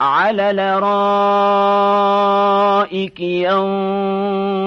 على لرائك ينظر